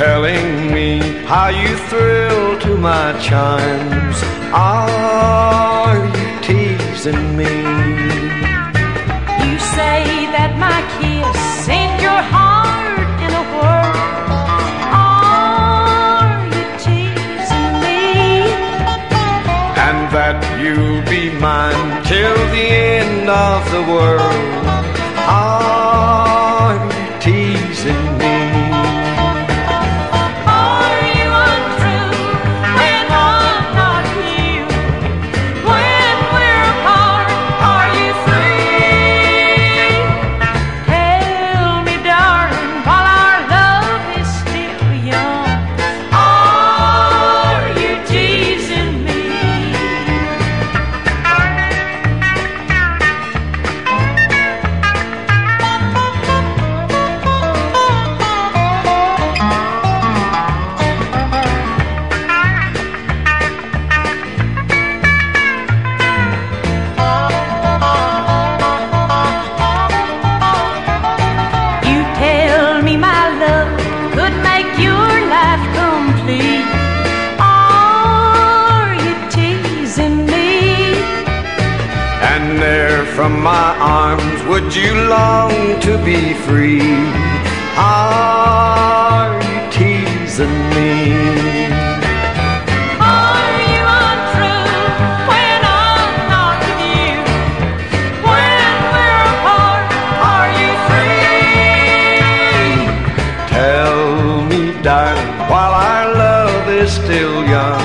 telling me how you thrill to my charms. Are you teasing me? You say that my kiss sent your heart in a whirl. Are you teasing me? And that you'll be mine till the end of the world. From my arms would you long to be free? Are you teasing me? Are you untrue when I'm not with you? When we're apart, are you free? Tell me, darling, while our love is still young,